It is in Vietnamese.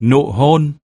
nụ hôn.